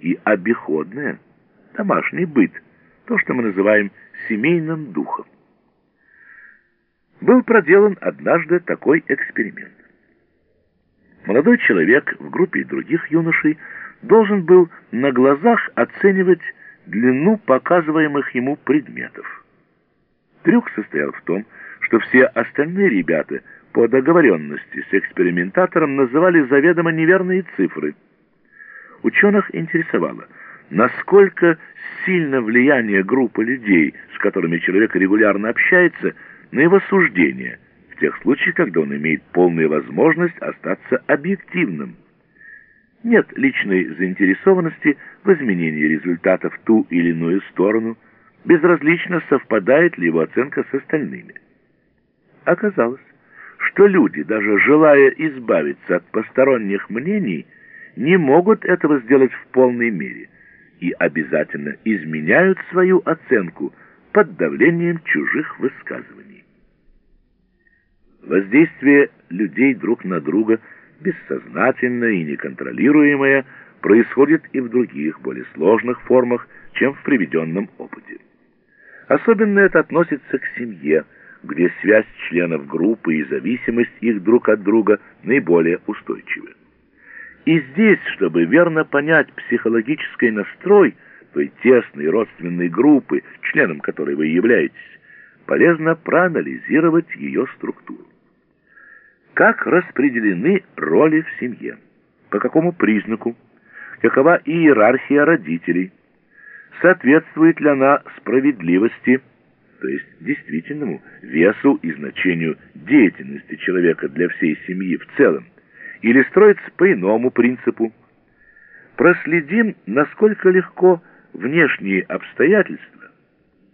и обиходное, домашний быт, то, что мы называем семейным духом. Был проделан однажды такой эксперимент. Молодой человек в группе других юношей должен был на глазах оценивать длину показываемых ему предметов. Трюк состоял в том, что все остальные ребята по договоренности с экспериментатором называли заведомо неверные цифры. Ученых интересовало, насколько сильно влияние группы людей, с которыми человек регулярно общается, на его суждение, в тех случаях, когда он имеет полную возможность остаться объективным. Нет личной заинтересованности в изменении результата в ту или иную сторону, безразлично совпадает ли его оценка с остальными. Оказалось, что люди, даже желая избавиться от посторонних мнений, не могут этого сделать в полной мере и обязательно изменяют свою оценку под давлением чужих высказываний. Воздействие людей друг на друга – бессознательное и неконтролируемое, происходит и в других, более сложных формах, чем в приведенном опыте. Особенно это относится к семье, где связь членов группы и зависимость их друг от друга наиболее устойчивы. И здесь, чтобы верно понять психологический настрой той тесной родственной группы, членом которой вы являетесь, полезно проанализировать ее структуру. Как распределены роли в семье? По какому признаку? Какова иерархия родителей? Соответствует ли она справедливости, то есть действительному весу и значению деятельности человека для всей семьи в целом, или строится по иному принципу? Проследим, насколько легко внешние обстоятельства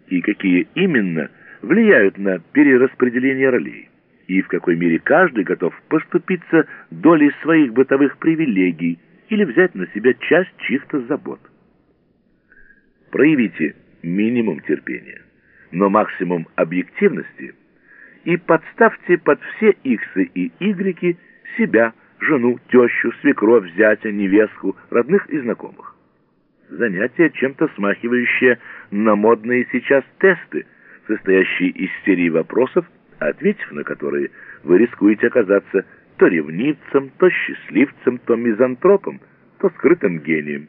и какие именно влияют на перераспределение ролей и в какой мере каждый готов поступиться долей своих бытовых привилегий или взять на себя часть чьих-то забот. Проявите минимум терпения, но максимум объективности и подставьте под все иксы и игреки себя, жену, тещу, свекровь, зятя, невестку, родных и знакомых. Занятие, чем-то смахивающее на модные сейчас тесты, состоящие из серии вопросов, ответив на которые вы рискуете оказаться то ревнивцем, то счастливцем, то мизантропом, то скрытым гением.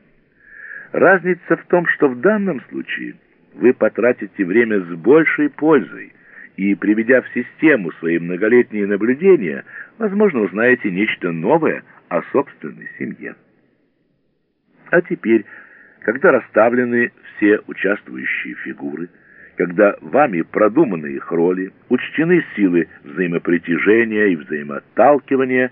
Разница в том, что в данном случае вы потратите время с большей пользой и, приведя в систему свои многолетние наблюдения, возможно, узнаете нечто новое о собственной семье. А теперь, когда расставлены все участвующие фигуры, когда вами продуманы их роли, учтены силы взаимопритяжения и взаимоотталкивания,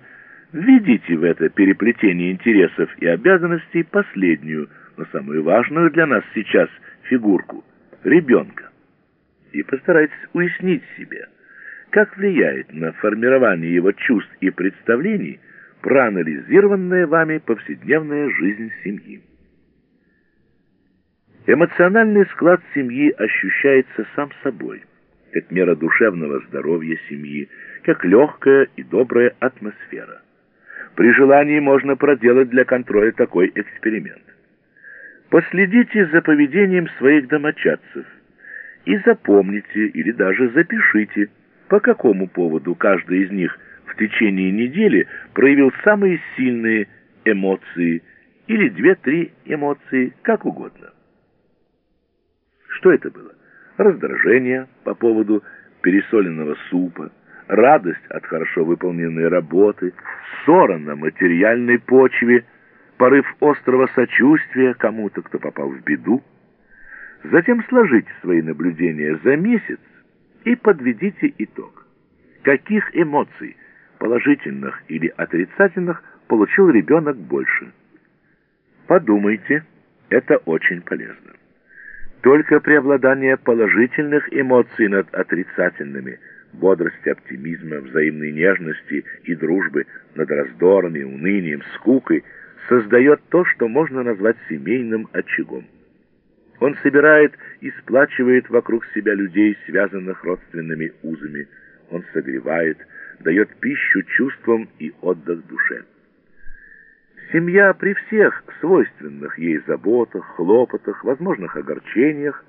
введите в это переплетение интересов и обязанностей последнюю, но самую важную для нас сейчас фигурку – ребенка. И постарайтесь уяснить себе, как влияет на формирование его чувств и представлений проанализированная вами повседневная жизнь семьи. Эмоциональный склад семьи ощущается сам собой, как мера душевного здоровья семьи, как легкая и добрая атмосфера. При желании можно проделать для контроля такой эксперимент. Последите за поведением своих домочадцев и запомните или даже запишите, по какому поводу каждый из них в течение недели проявил самые сильные эмоции или две-три эмоции, как угодно. Что это было? Раздражение по поводу пересоленного супа, радость от хорошо выполненной работы, ссора на материальной почве, порыв острого сочувствия кому-то, кто попал в беду. Затем сложите свои наблюдения за месяц и подведите итог. Каких эмоций, положительных или отрицательных, получил ребенок больше? Подумайте, это очень полезно. Только преобладание положительных эмоций над отрицательными, бодрости, оптимизма, взаимной нежности и дружбы над раздорами, унынием, скукой, создает то, что можно назвать семейным очагом. Он собирает и сплачивает вокруг себя людей, связанных родственными узами. Он согревает, дает пищу чувствам и отдых душе. Семья при всех свойственных ей заботах, хлопотах, возможных огорчениях